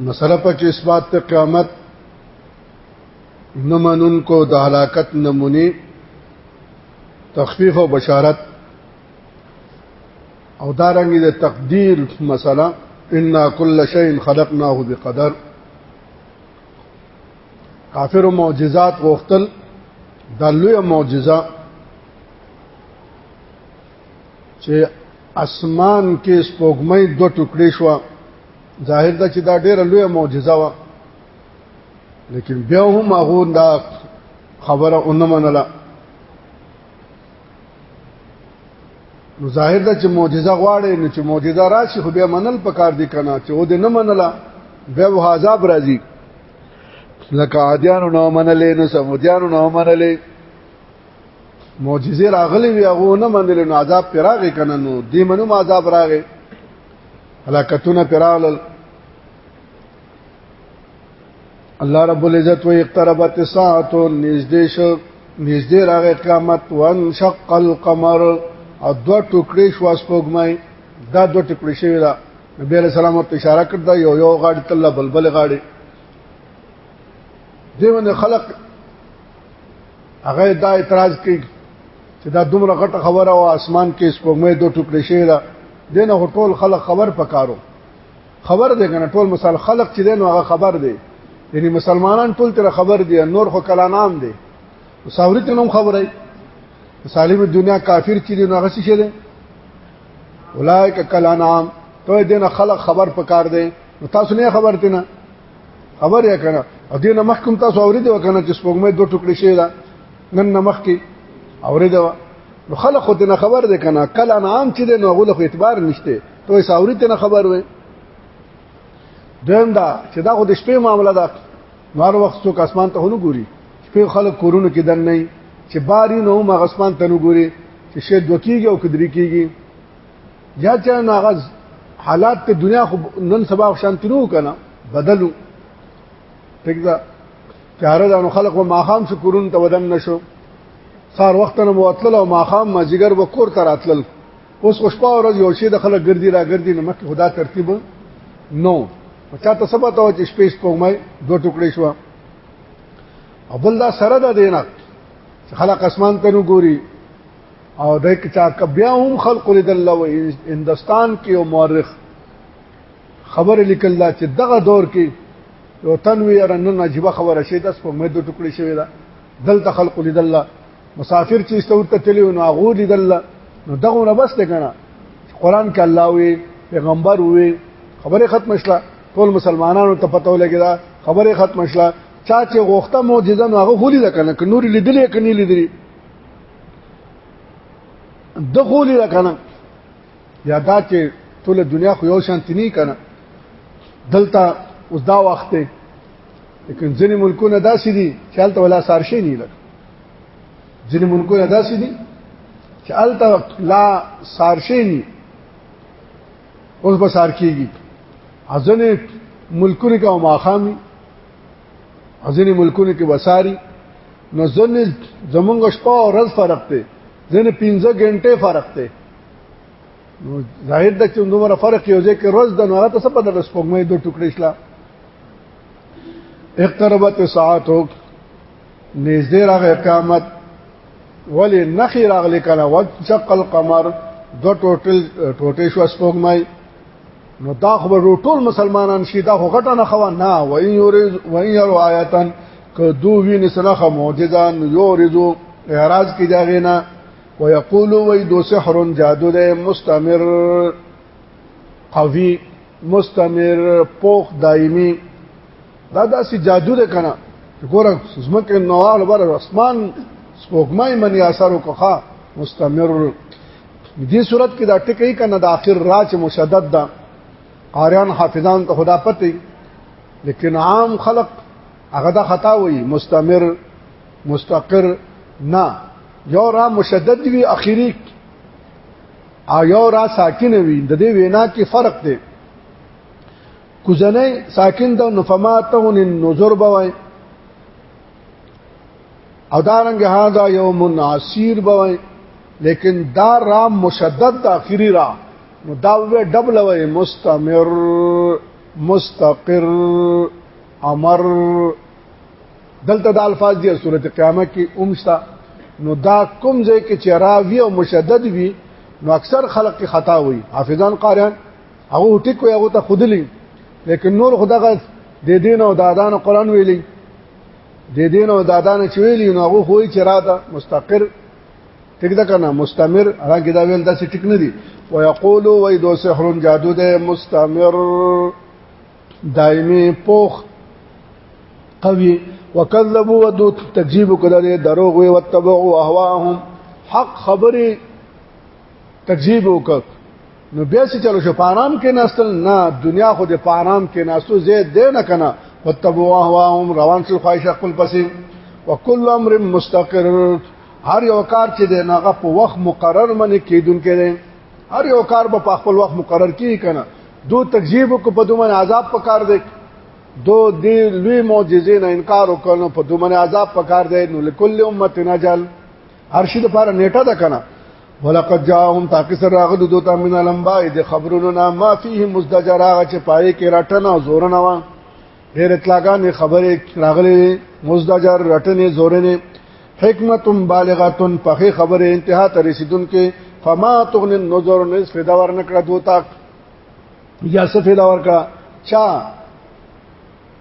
مسله په چې اثبات ته قیامت نه منون کو د هلاکت نمونی تخفیف او بشارت او دارنګي د تقدیر مسله ان کل شیء خلقناه بقدر کافر معجزات غوښتل د لوی معجزه چې اسمان کې سپوږمۍ دوه ټوکړې شو ظاهر دا چې دا ډېره لویه معجزه وه لیکن بیا هم هغه دا خبره اونه منله نو ظاهر دا چې معجزه غواړي نو چې معجزه راشي خو بیا منل پکار دي کنه چې و دې نه منله بیا و عذاب راځي لکه عادیانو نو منلې نو سمودیانو نو منلې معجزې راغلي وي هغه نه منل نو عذاب پراغې کنه نو دې منو ما عذاب راغې هلاکتونه پراغلل الله رب العزت و اقتربت الساعه نږدې شو نږدې راغې قیامت وان شق القمر او دو ټوکړې شو سپوږمۍ دا دو ټوکړې شوی دا نبی علیہ السلام ورته اشاره کړ دا یو یو غاړي تل بلبل غاړي دیونه خلق هغه دا اعتراض کوي چې دا دومره غټه خبره او اسمان کې سپوږمۍ دوه ټوکړې شوی ده دنه ټول خلک خبر پکارو خبر دی کنه ټول مثال خلق چې دین هغه خبر دی یعنی مسلمانان ټول تر خبر دی نور خو کلا نام دی ساوري ته نوم خبره سالم دنیا کافر چې دی نو هغه څه دی اولایک کلا نام ته دین خلق خبر پکار دی تاسو نه خبر تینه خبر یا کنه او دینه مخکم تاسو اورید وکنه چې سپوږمۍ دوه ټوکړي شي دا نن نمخ کې اورید نو خلک خو دینه خبر ده کنه کله عام چې نو غول خو اعتبار نشته ته یې اورید نه خبر وې دیم دا چې دا خو د شپې معاملې ده نور وخت څوک اسمان ته هونو ګوري شپې خلک کورونه کې دن نه چې باري نو مغسمان ته نو ګوري چې شه دوکیږي او کدري کیږي یا چې ناغز حالات ته دنیا خو نن سبا شانتی نو کنه بدلو ټیک ده چاره دا نو خلق و ماخام شو کورون ته ودن نشو سار وخت نه موتل او ماخام مازیګر و کور تر اتلل اوس خوشپا ورځ یو شی د خلک ګرځي را ګرځي نه مکه خدا ترتیب نو چا ته سبا ته چې سپیس پومای دوه ټوکړې شو او بل دا سره ده دینه خلق اسمان ته نو ګوري او د کچا کبیا هم خلق لید الله و هندستان کې او مورخ خبر لیکل دا چې دغه دور کې یو تنوی رنن عجیب خبره شي د په مې د ټکړې شوی دا دلته خلق لید الله مسافر چې استورته تللی نو هغه لید الله نو دغه نه بس ته کنه قران کې الله وی پیغمبر وی خبره ختم شله ټول مسلمانانو ته پته ولګی دا خبره ختم شله چا چې غوښته معجزه نو هغه خولي ده کنه نور لیدلې کني لیدلې دخولی را کنه یا دا چې ټول دنیا خو یو شان تنی کنه دلته اوس دا وخت دی لیکن ځینې ملکونه داسې دي چې هلته ولا سارشي نه لګ ځینې ملکونه داسې دي چې هلته لا سارشي نه اوس به سار کېږي ځینې ملکونه کې او ماخامي ځینې ملکونه کې وساري نو ځنې زمونږ شپه او ورځ فرق دی ځنې 15 غنټه فرق دی نو ظاهر د چې دومره فرق یو ځای کې ورځ د نو هغه څه په دغه سپوږمۍ دوه ټوکړې شلا اقتربت ساعت هو نږدې راغی قیامت ولی نخی راغلی کنه وشق القمر دو ټوټل ټوټې شو سپوږمۍ نو دا خو به ټول مسلمانان شي دا خو غټه نه خو نه وای یورز وای یرو آیاتن که دو ویني سنخه معجزه نو یورزو اعراض کی دا غینا ويقول وای دو سحر جادو ده مستمر قوی مستمر پوخ دایمي دا داسې جادو ده کنه ګوره زمکه نوال بر اسمان سپوږمۍ منی اثر وکخه مستمر دې صورت کې دا ټکی کنه د اخر راچ مشدد ده قاریان حافظان ته خدا پته لیکن عام خلق هغه دا خطا وایي مستمر مستقر نه یو را مشدد وی اخیری او یو را ساکن وی د دې وینا کې فرق دی کوزنه ساکن د نفماتهن النذر بوي او دارنګ هاذا یوم عسیر بوي لیکن دا را مشدد د اخیری را نو دا وې ډبل وې مستمر مستقر امر دلته د الفاظ دی سورته قیامت کې اومشتا نو دا کوم ځای کې چې راوی او مشدد وي نو اکثر خلق کې خطا وي حافظان قاریان هغه ټیک وي هغه ته خودلی لیکن نور خدغه د دین او دادان قران ویلی د دین او دادان چې ویلی نو هغه خوې چې را ده مستقر ټیک ده کنه مستمر هغه دا ویل دا چې ټیک نه دی او یقولو وای دو سحر جادو ده مستمر دایمي پوخ قوي وکذبوا ودو تکذیب کړه دروغ وي وتبعوا اهواهم حق خبره تکذیب وکړ نو بیا چې چلو شو پارام کې ناستل نه دنیا خو د پارام کې ناستو زید دی نه کنه وتبوا هواهم روان شو خواهش خپل پسې وکل امر مستقر هر یو کار چې دی ناغه په وخت مقرر منې کیدونکې دی هر یو کار په خپل وخت مقرر کی کنه دو تکذیب کو په دومن عذاب پکار دی دو دی لوی معجزې نه انکار وکړو په دومن عذاب پکار دی نو لکل امه نجل هر شي د پاره نیټه ده کنه ولقد جاءهم تاکسر راغلو دوتا من الانباء د خبرونو نه ما فيه مزدجر هغه چې پای کې رټنه او زورنه و ډېر اطلاقان خبره راغلي مزدجر رټنه زورنه حکمت بالغه په خبره انتها ته رسیدونکې فما تغن النظر نس فدا ور نکړه دوتا یا سفیدا ورکا چا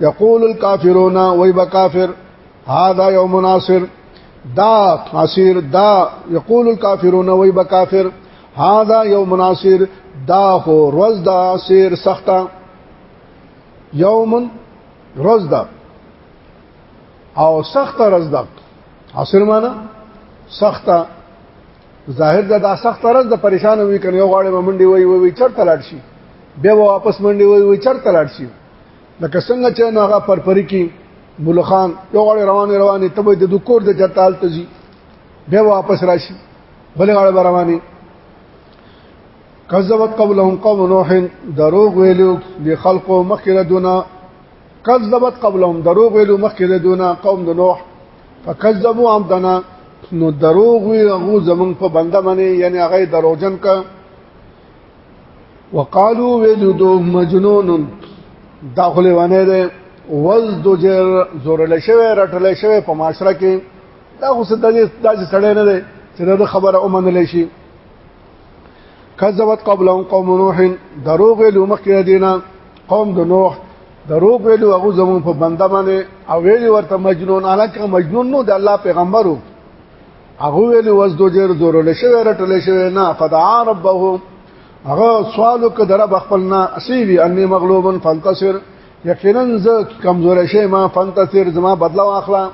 یقول الکافرون وای بکافر هاذا یوم ناصر دا ناصر دا یقول الکافرون وای بکافر هاذا یوم ناصر دا خو روز دا سیر سخته یوم روز دا او سخت روز دا عصر معنا سخت ظاهر دا, دا سخت روز د پریشان وي کنه یو غاړه منډي وي وي چرته لاړ شي بیا واپس منډي وي وي چرته لاړ شي لکه څنګه چې نو هغه پرپری کې بلخان یو غړ روان روان ته به د دکور د چتال ته ځي به واپس راشي بل غړ رواني کذبت قبلهم قوم نوح دروغ ویلو د خلقو مخکره دونه کذبت قبلهم دروغ ویلو مخکره دونه قوم د نوح فکذبوا عبدنا نو دروغ وی هغه زمون په بنده باندې یعنی هغه دروغجن ک وقالو ویلو دو مجنون داخله ونه ده وز دو جر زورل شوی رټل شوی په معاشره کې دا خو څه داسې داسې سړی نه دی چې دا خبره ومنل شي کذبت قبلهم قوم نوح دروغ ویلو مخکې دینه قوم د نوح دروغ ویلو هغه زمون په بنده باندې او ویلو ورته مجنون الکه مجنون نو د الله پیغمبرو هغه ویل وز دو جیر زور له شوی رټل شوی نه فدعا ربه هغه سوال وکړ در بخپل نه اسیبی انی مغلوبن فانتصر یقینا ز کمزور شی ما فانتصر زما بدلا واخلا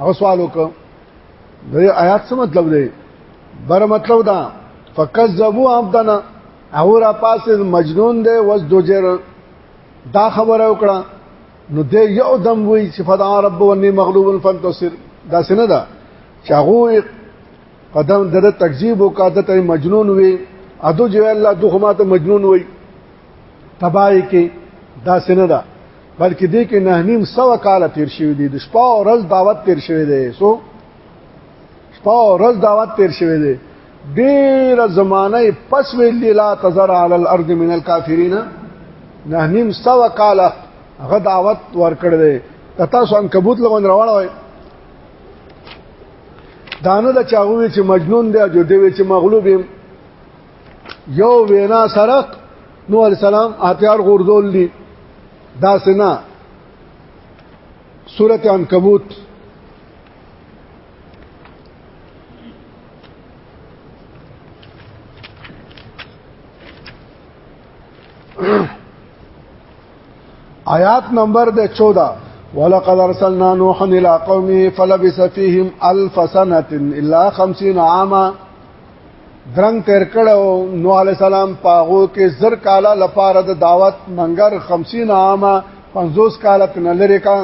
هغه سوال وکړ د آیات څه مطلب دی بر مطلب دا فکذبوا عبدنا او را پاس مجنون دی وز دو جیر دا خبره وکړه نو د یو دم وی چې فدا رب ونی مغلوب فانتصر دا سنه ده چې هغه قدم د تکذیب او قادت مجنون وی ادو جو الله دوه ماته مجنون وی تبای کې دا سنه ده بلکې دې کې نه نیم سو کال تیر شوی دی د شپه او ورځ دعوت تیر شوی دی سو شپه ورځ دعوت تیر شوی دی ډیر زمانه پس ویل لا تزر علی الارض من الكافرین نه نیم سو کال هغه دعوت ورکړ دی کتا سو ان کبوت لغون روان وای دانه د چاغوي چې مجنون دی جو دی چې مغلوب یو وینا سره نو علی السلام اتیار غردول دي دا سنا سورته عنکبوت آیات نمبر د 14 ولقد ارسلنا نوحا الى قومه فلبث فيهم الف سنه الا 50 عاما درنګ تیر کړو نو علی السلام پاغو کې زر کاله لپاره د دعوت منګر 50 عامه 50 کاله تنلری کا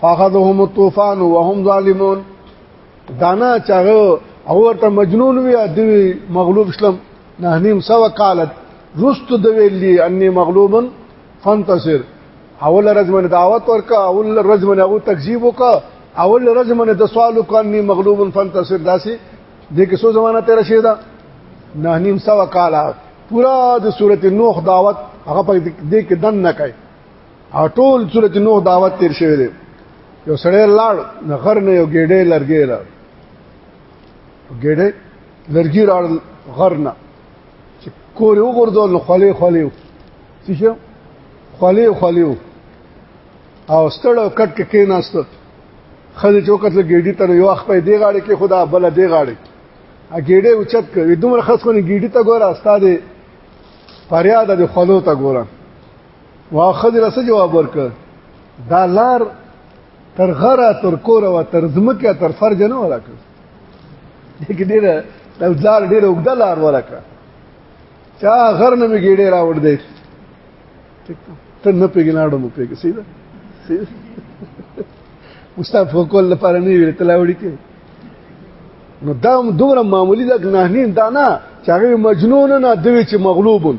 فاخذهم الطوفان وهم ظالمون دانا چاغه او ورته مجنون وی دوی مغلوب شلم نه نیم سو قالت رست د ویلی انی مغلوب فانتصر اول رجمن دعوت ورکا اول رجمن او تکذیب وکا اول رجمن د سوال وکا انی مغلوب فانتصر داسي د کیسو زمانہ تیر شي دا نه نیم سو قالت پورا د سورته نوح دعوت هغه په دې کې دن نه کوي او ټول سورته نوح دعوت تیر شوی دی یو سړی لاړ نه غر نه یو ګډه لرګی را ګډه لرګی را غر نه چې کور یو ګرځول نو خلی خلی څه شو خلی خلی او ستړو کټ کې کېناست خځه چوکت له ګډی تر یو اخ په دی غاړي کې خدا بل دی غاړي ا ګډه اوچت کوي دومره خاص خو نه ګډی ته ګوره استاد فریاد د خلو ته ګوره واخذ رس جواب ورک دا لار تر غره تر کوره و تر زمکه تر فرج نه ولاکه دغه ډیره د ځار ډیره وګړه لار ولاکه چا غر نه میګی ډیره راوړ دی ته نه پیګناړو مو پیګ سیده سیده مستعفو کول لپاره نه ویل تلاوړی کې نو دا دومره معمولی ده نه نه دا نه چې هغه مجنون نه دوی چې مغلوبون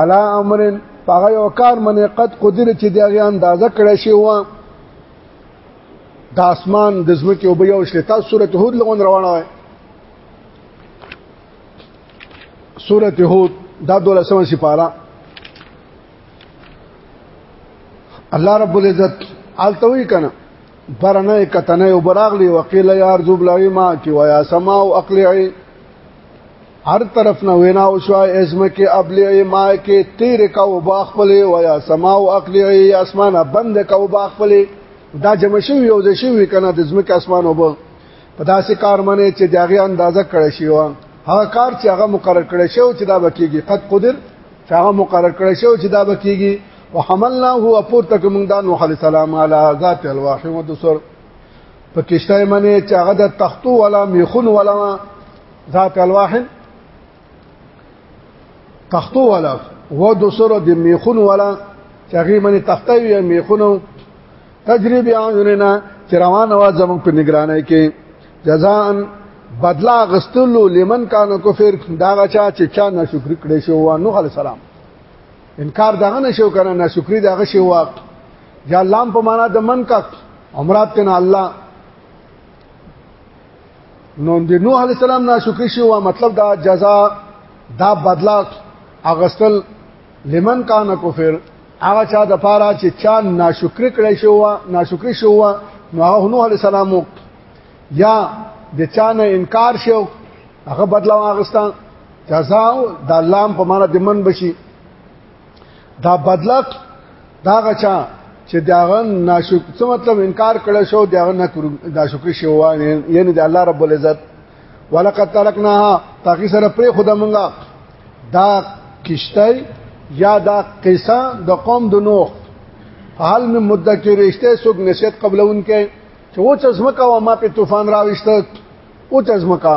علا امر پاغه یو کار منې قد قدر چې دی هغه اندازه کړی شی و د اسمان د زمکه او بیا وشل تاسو سورته هود لغون روانه وای سورته هود دا دولسمه سپاره الله رب العزت التوی کنه برنه کتنه او براغلی وقیل یا ارزو بلای ما کی ویا سما او اقلعی هر طرف نه وینا او شو ازمه کې ابلعي ما کې تیر کا او باخپلې او یا سما او اقلعي اسمانه بند کا او باخپلې دا جمع شوی او د شوی کنه د ازمه کې اسمان او په داسې کار منه چې داغه اندازه کړی شي او هغه کار چې هغه مقرر کړی شو چې دا بکیږي قد قدر چې هغه مقرر کړی شو چې دا بکیږي وحملنا هو پور تک موږ دا نوح علی السلام علی ذات الواح و دسر په کشته منه چې هغه د تختو ولا میخون ولا ذات الواحد تختو والا و د سره د میخون والا چې هغه منی تخته وی میخونو تجربه اعیننا چې روان وا زمون په نگرانه کې جزاء بدلا غستلو لمن کان کفر دا غچا چې چا ناشکری کړي شو و نوح علی السلام انکار دغه نشو کنه ناشکری دغه شی واق یا لام په معنا د من کا عمرات کنا الله نو د نوح علی السلام ناشکری شو مطلب دا جزاء دا بدلا اغسل لمن کان کفر هغه چا د پاره چې چا ناشکری کړی شو ناشکری شو نو هغه نوح علی السلام یا د چا نه انکار شو هغه بدلا اغستا جزاء دا لام په معنا د من بشي دا بدلق دا غچا چې داغه ناشکر څه مطلب انکار کړه شو داغه ناشکر شو یعنی د الله رب العزت ولقد ترکناها تاکي سره پرې خدای مونږه دا کشته یا دا قصه د قوم د نوح حال می مدکر رشته سوګ نشیت قبلون کې چې و چزمکا و ما په طوفان راوښته او چزمکا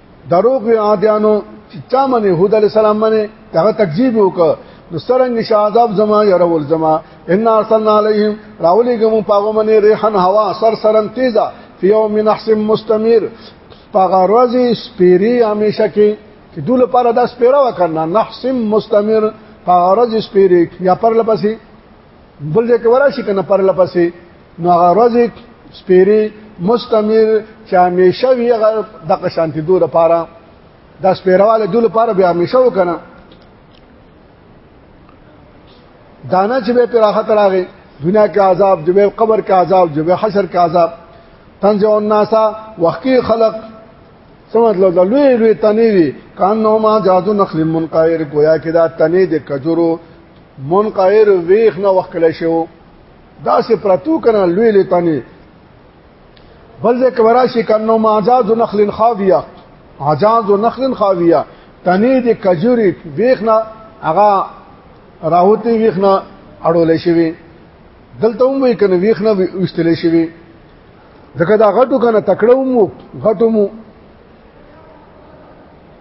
دروغ عادیانو چې چا منه هود علی السلام منه هغه تکذیب وکړ نو سرنګ شعذاب زما يرول زما ان ارسلنا عليهم راولګم پاغه منی ریحن هوا سر سرن تیزا فی یوم نحس مستمر پاغه ورځي سپيري همیشه کې چې دوله پر داس پیرا وکړه نحس مستمر پاغه ورځي سپيري یا پر لپسې بل دې کورا شي کنه پر لپسې نو هغه ورځ سپيري مستمر چې همیشه وي هغه د قشانتی دوه لپاره د سپیرواله دوه لپاره به همیشه وکنه دانا چې به پراخت راغی دنیا کې عذاب جبه قبر کې عذاب جبه حشر کې عذاب تنزع الناس وحقي خلق سمت لو لوی لوی تنې دي کانو ما جادو نخل منقیر گویا کې دا تنې د کجورو منقعر ویخ نه وخت کله شو دا سه پرتو کنه لوی لتانی بل ځکه وراشي کنو ماجاز نخل خاویه عجاز نخل خاویه تنی د کجوري ویخ نه هغه راوتی ویخ نه اړول شي دلته هم وی کنه ویخ نه وستل شي دغه دا غټو کنه تکړه مو غټو مو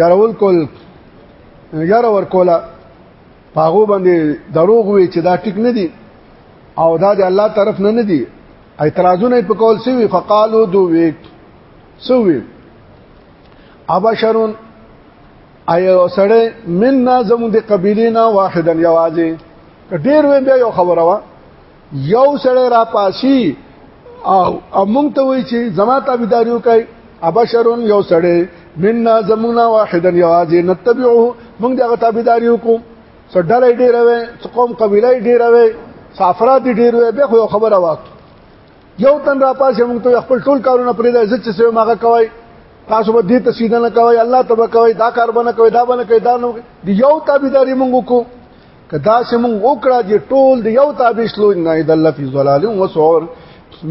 یارول کول یار ور کولا پاغو باندې دروغ وی چې دا ټیک نه دی او دا د الله طرف نه نه دی اعتراضونه په کول سی وی فقالو دو وی سو وی ابشرون ایا سره مننا زمون د قبیلینا واحدن یوازې ډیر وی بیا یو خبره وا یو سړی را پاسی او مونږ ته وی چې زما تابعداریو کوي ابشرون یو سړی مننا زمونا واحدا یوازې نتبعه مونږ دغه تابعداریو کوو څو ډلې ډېرې وې څو قوم قبيله ډېرې وې سافرات ډېرې وې به خو خبره واه یو تن را پاسې موږ ته خپل ټول کارونه پرې د عزت څخه ماغه کوي تاسو به دې تسیدنه کوي الله تبارک کوي دا کار بنه کوي دا بنه کوي دا نو یو تابعداري موږ کو کدا چې مونږ وکړه چې ټول دی یو تابع شلو نه د الله فی ظلال و سعور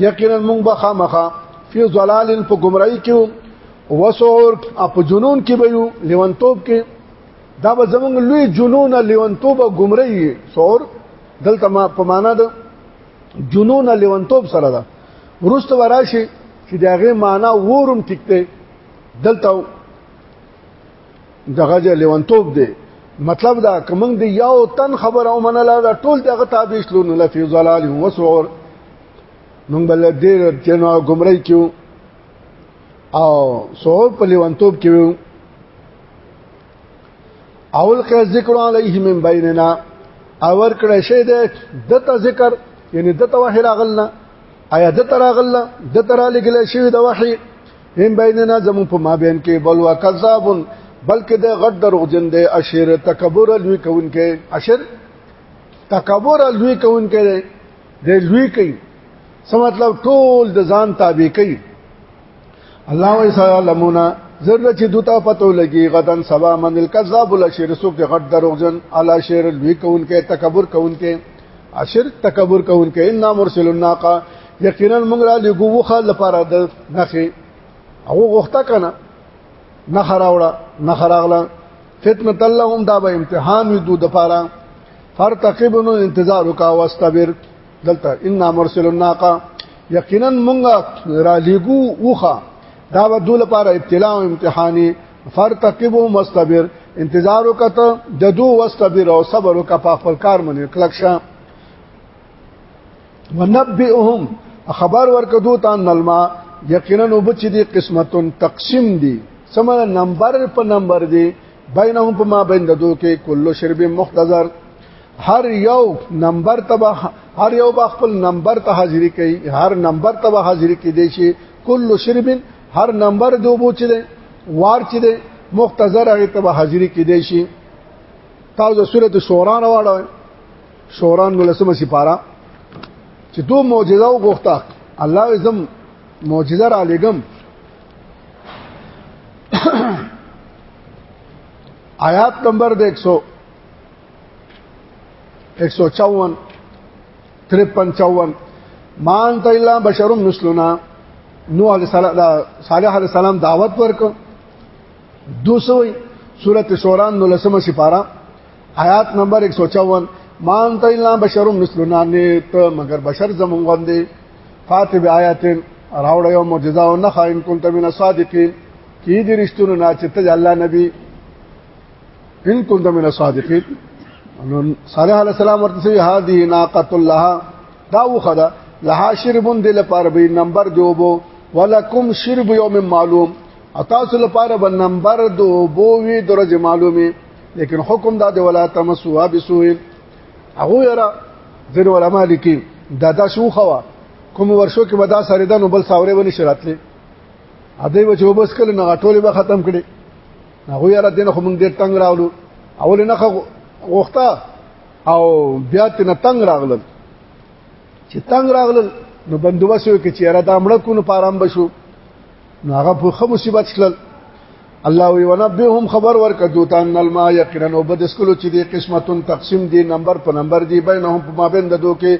یقینا مونږ به خامخه فی ظلال په گمراهی کې و سعور په جنون کې به یو لیونتوب کې دا به زمونږ لوی جنون لیونتوب او گمراهی سعور دلته ما په معنا ده جنون لیونتوب سره ده ورسته وراشي چې داغه معنا ورم ټیکته دلته دغه جه لیونتوب دی مطلب دا کوم دی یو تن خبر او منله دا ټول دغه تابع شلو نه لفی ظلال و سعور مونږ بل ډیر جنو گمراهی کیو او سعور په لیونتوب کیو اول که ذکر علیه من بیننا اور کړه شه ده دته ذکر یعنی دته وحی راغلنا آیا دته راغلنا دته را لګل شوی د وحی من بیننا زمون په ما بین کې بل وکذاب بلکې د غټ دروغجن دی اشیر تکبر لوی کوونکې اشیر تکبر لوی کوونکې دی د لوی کوي څه مطلب ټول د ځان تابع کوي الله وی سلامونه زرد چې دوتا پتو لګي غدن سبا من الکذاب الاشیر سو کې غټ دروغجن الاشیر لوی کوونکې تکبر کوونکې اشر تکبر کون کې ان مرسل الناقه یقینا موږ را لګو وخه لپاره د نخي او غوخته کنه نخراوړه نخراغله فتنه اللهم دا به امتحان وي دوی د پاره فرتقبن انتظار وکا واستبر دلته ان مرسل الناقه یقینا موږ را لګو وخه دا به دوی لپاره ابتلا او امتحاني فرتقبو مستبر انتظار وکته د دو واستبر او صبر وک په خپل کار باندې کلک شه ونبئهم خبر ورکه دو ته نلما یقینا نو بچ دي قسمتون تقسیم دي سمره نمبر په نمبر دي بینهم په ما بین دو کې کلو شرب مختزر هر یو نمبر تبا هر یو با خپل نمبر ته حاضری کوي هر نمبر تبا حاضری کې دي شي کلو شرب هر نمبر د وبو چې دی وار چې دی مختصر هغه ته حاضری کې دی شي تاسو د سورته شورا راوړل شورا نو لسمه سپاره چې دو معجزه وغوښته الله زم معجزه را لګم آیات نمبر 100 154 53 مان ته الا بشر مثلنا نو علی صالح علی السلام دعوت ورک دوسوی سورۃ شورا نو لسمه سپارا آیات نمبر 154 مان ته الا بشر مثلنا نه ته مگر بشر زمون غوندې فاتب آیات راوړ یو معجزه او نه خاين كنت من الصادقين کی دې رښتونو نه چې ته الله نبی ان كنت من الصادقين نو صالح عليه السلام ورته هذه ناقه الله دا وخدا لها شرب د لپاره به نمبر دوبو ولکم شرب یوم معلوم اتاسو لپاره به نمبر دوبو وی درجه معلومه لیکن حکم دا د ولا تمسوا بسوء هغه یرا ځین علما لیکي دا دا شو خوا کوم ورشو کې به دا سره ده نو بل ساورې ونی شراتلې اده بچو بس کله نه ټوله به ختم کړي هغه یاره دین خو مونږ ډیر تنگ راولو اول نه غوښتا او بیا تنه تنگ راغلل چې تنگ راغلل نو بندوبس یو کې چې را دامړه کو نو پارام بشو نو هغه په خو مصیبت شلل الله وی ونبهم خبر ورک دوتان نلما یقینا وبد اسکلو چې دې قسمتون تقسیم دي نمبر په نمبر دي بینهم په مابین د دوه کې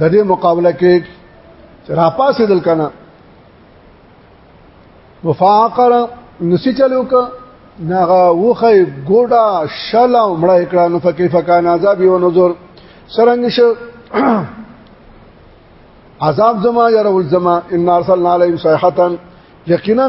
د دې مقابله کې را پاسې دل کنه وفاقر نسی چلو که ناغه وخه ګوډا شل او مړه کړه نو فکې فکان عذاب یو نظر سرنګ شو عذاب زما یا رول زما ان ارسلنا علیهم صیحه یقینا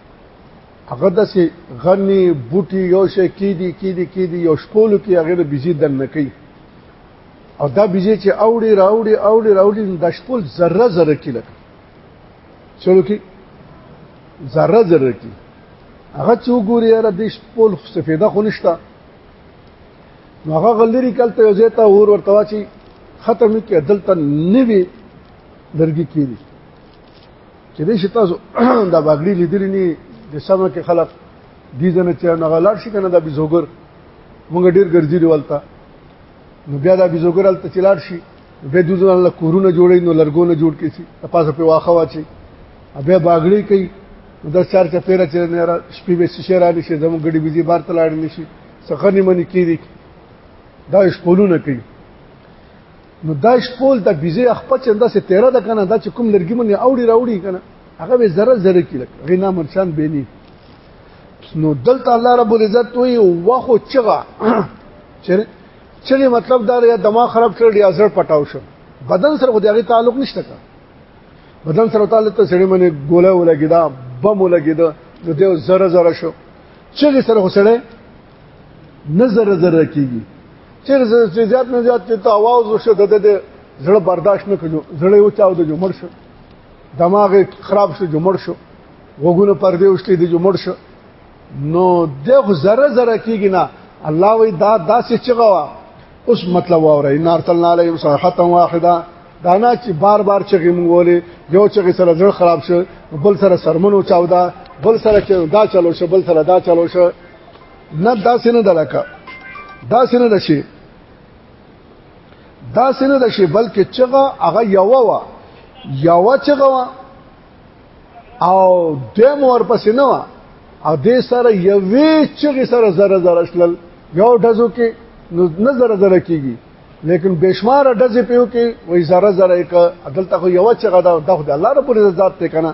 هغه د سي غني بوټي یو شي کې دي کې دي کې دي یو شپول کې هغه د بيزي دن نه کوي او دا بيزي چې اوړي راوړي اوړي راوړي د شپول ذره ذره کې لکه چلو کې ذره ذره کې هغه چې وګوري را د شپول استفاده خو نشته نو هغه غلری کلته یو ځای ته اور ورته واچي ختم کې دلته نوي لرګي کې دي چې دې شي تاسو دا باغړي لیدلې نه د سمه کې خلک دي ځنه چې نه غلاړ شي کنه دا بيزوګر مونږ ډیر ګرځي لري نو بیا دا بيزوګر الته چلاړ شي به د ځان له کورونه جوړي نو لرګونه جوړ کی شي په پاسه په واخه واچي بیا باغړي کوي د چار چا پیرا چې نه را شپې به شیشه را نشي زمو ګډي بيزي بار تلاړ نشي سخنی منی کیږي دا شپولونه کوي نو دا شپول د بيزه خپل چنده سي 13 د کنه دا چې کوم لرګي منه اوړي راوړي کنه هغه به زره زره کې لکه غنا مرشان بینی نو دلته الله رب العزت وی واخو چغه چره چغه مطلب دا یا دماغ خراب کړ یا زړه پټاو شو بدن سره خو دغه تعلق نشته کا بدن سره تعالی ته سړی منه ګوله ولګی دا بم ولګی دا نو دیو زره زره شو چغه سره خو سړی نه زره زره کیږي چیر چې زیات نه زیات ته आवाज وشو د دې زړه برداشت نه کړو زړه یو چاو د جمړ شو دماغ خراب شو جمړ شو وګونه پر دې وشتي د جمړ شو نو دغه زره زره کیږي نه الله وی دا داسې چغوا اوس مطلب وره ان ارسلنا علیهم صاحبه واحده دانا چې بار بار چغې مونږ ولې یو چغې سره زړه خراب شو بل سره سرمنو چاودا بل سره چې دا چلو شو بل سره دا چلو شو نه داسې نه دلکه داسې نه دشي داسې نه دشي بلکې چغه هغه یو وا یو چغه وا او دیم ورپسې نه وا او دې سره یوې چغې سره زره زره شلل یو ډزو کې نه زره زره کیږي لیکن بشمار ډزې پیو کې وې زره زره ک عدالت خو یو چغه دا د الله رب العزت ته کنه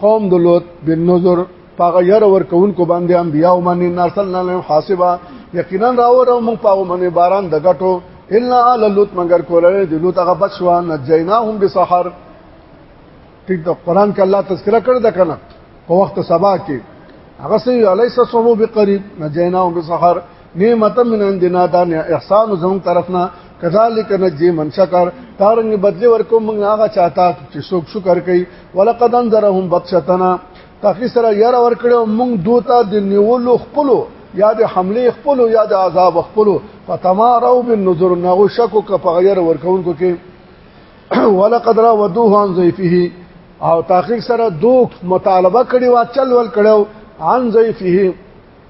قوم د لوط بن نذر پاغه ير ور کون کو باندې انبياء او باندې نرسلنا له حاسبا یقینا راو راو موږ پاغه باندې باران د غټو الا على لوط مگر کولای د لوط هغه بچوا نجیناهم بسحر ټیک د قران کې الله تذکرہ کړ د کنه په وخت سبا کې هغه سي عليه الصلاه والسلام بقريب نجیناهم بسحر نعمت من عندنا دا احسان زمون طرفنا کذالک نجی من شکر تارنګ بدلی ورکو موږ هغه چاته چې څوک شکر کوي ولقد انذرهم بطشتنا تاخی سره یار ور کړو موږ دوته د نیولو خپلو یا د حمله خپلو یا د عذاب خپلو فتمارو بالنذر نغو شکو ک په غیر ورکونکو کې ولقد را ودوه عن ضيفه او تحقیق سره دوه مطالبه کړي وا چل ول کړو عن ضيفه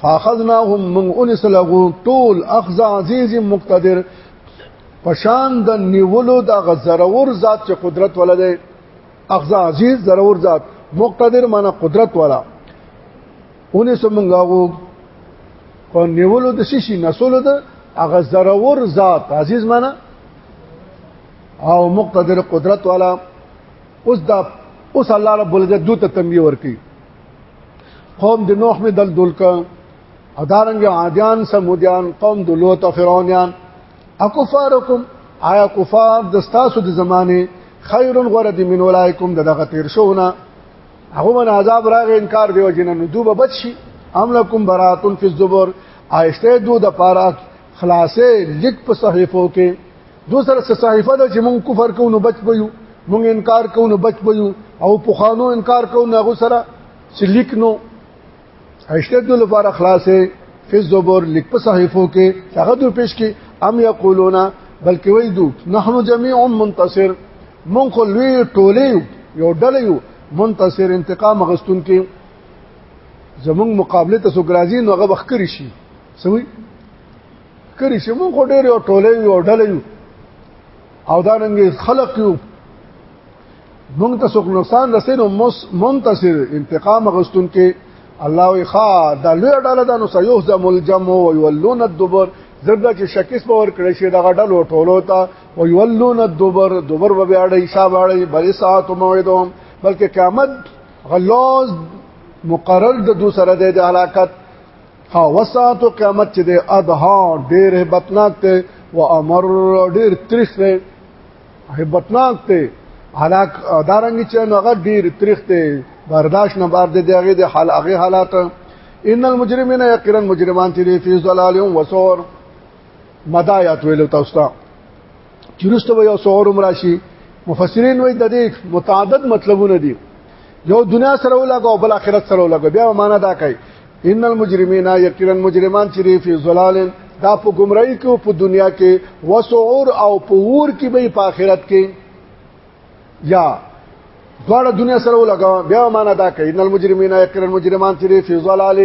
فاخذناهم من انس لغو طول اخذ عزیز مقتدر پشان د نیولو د غزرور ذات چې قدرت ولده اخذ عزیز ضرور ذات مقتدر معنی قدرت والا اونې سمنګاغو کو نیولو د شیشي نسولو د اغه ضرور ذات عزیز معنی او مقتدر قدرت والا اوس دا اوس الله رب العزت دوی ته تنبیه ورکړي قوم د نوح می دل دلک او دارنګ عادیان سمودیان قوم د لوط او فرعونیان اکفارکم آیا کفار د ستاسو د زمانه خیر غره د من ولایکم دغه تیر شونه هغه من عذاب راغ انکار دیو جنن دوبه بچ شي ام لکم براتن فی الزبر آیشته دو د پاره خلاصې لیک په صحیفو کې دو سره صحیفه ده چې مونږ کفر کوو نو بچ بيو مونږ انکار کوو نو بچ بيو او په خانو انکار کوو نو هغه سره چې لیک نو اشته د لپاره خلاصې فی زبر لیک په صحیفو کې هغه دو پیش کې ام یقولون بلکې وای دو نحنو جميع منتصر مونږ خو لوی ټولی یو ډله یو منتصر انتقام غستون کې زمونږ مقابله ته سو ګرازین هغه بخکری شي سوي کړی چې موږ ډېر یو ټولې یو ډلې یو او دا رنګ خلق یو موږ ته څوک نقصان رسینو منتصر انتقام غستون کې الله وی خا د لوی ډله د نو سيوه د ملجم او يولون الدبر زردا چې شکیس په ور کړی شي د غډل او ټولو ته او يولون الدبر دبر به اړې حساب اړې بلې ساعت موعدهم بلکې قیامت غلوز مقرر د دوسره د هلاکت ها وساتو قیامت چې د اضحا ډېر هبتناک ته و امر ډېر تریخ دی هبتناک ته حالک دارنګ چې نو هغه ډېر تریخ ته برداشت نه بار دي دغه د حال هغه حالات ان المجرمین یقینا مجرمان چې فی ظلال و سور مدایات ویلو تاسو ته چیرسته یو سور مراشی مفسرین وایي د دې متعدد مطلبونه دي یو دنیا سره ولګو بل آخرت سره ولګو بیا معنا دا کوي ان المجرمین یقینا مجرمان چې فی ظلال دا په گمراهی کې په دنیا کې وسعور او په ور کې به په آخرت کې یا دواړه دنیا سره ولګو بیا معنا دا کوي ان المجرمین یقینا مجرمان چې فی ظلال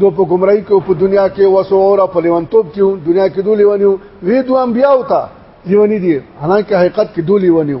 دو په گمراهی کې په دنیا کې وسعور په لیونتوب کې دنیا کې دوه لیونیو وی دوه انبیاء وتا لیونی دي حالانکه حقیقت کې دوه لیونیو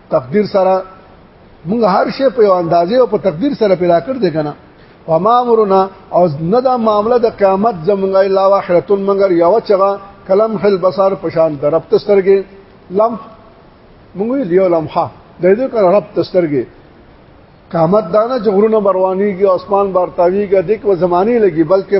تقدیر سره موږ هر شی په یو اندازې او په تقدیر سره پیدا کړ دې کنه وما امرنا او نه دا معاملې د قیامت زمونږه الا واحده مگر یو چغه کلم حل بصر پشان د رب تسترګې لم موږ یو لمحه د دې کړه رب تسترګې قیامت دانه جغرونه بروانیږي اسمان بارتاویږي د یک زماني لګي بلکې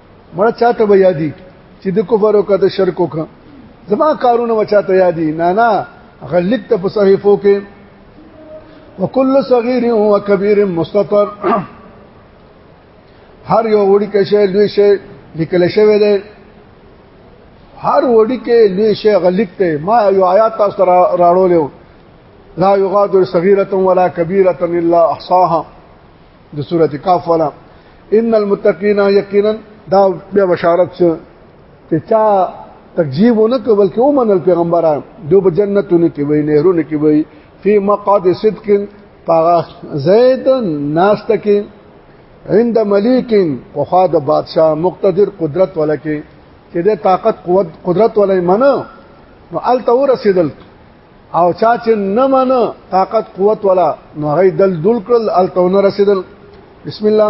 مړه چاته به یادی چې د کفر او کده شرک وکړه زما کارونه وچاته یادی نه نه غلط ته په صحیفو کې وکل صغیر او کبیر مستطر هر یو وړي کې شی لوی شی لیکل شوی دی هر وړي کې لوی شی غلط ته ما یو آیات تاسو راړولیو لا یغادر صغیرة ولا کبیرة الا احصاها د سورته کاف ولا ان المتقین یقینا دا بیا بشارت چې چا تکذیب نه کو بلکې او منل پیغمبران دو په جنتونو کې وي نهرونو کې وي فی مقعد صدق پاغه زید ناشت کې عند ملیک په خوا د بادشاہ مقتدر قدرت ولا کې چې د طاقت قوت قدرت ولا منو نو ال تور رسیدل او چا چې نه منه طاقت قوت ولا نو هغه دل دل کړل التونه رسیدل بسم الله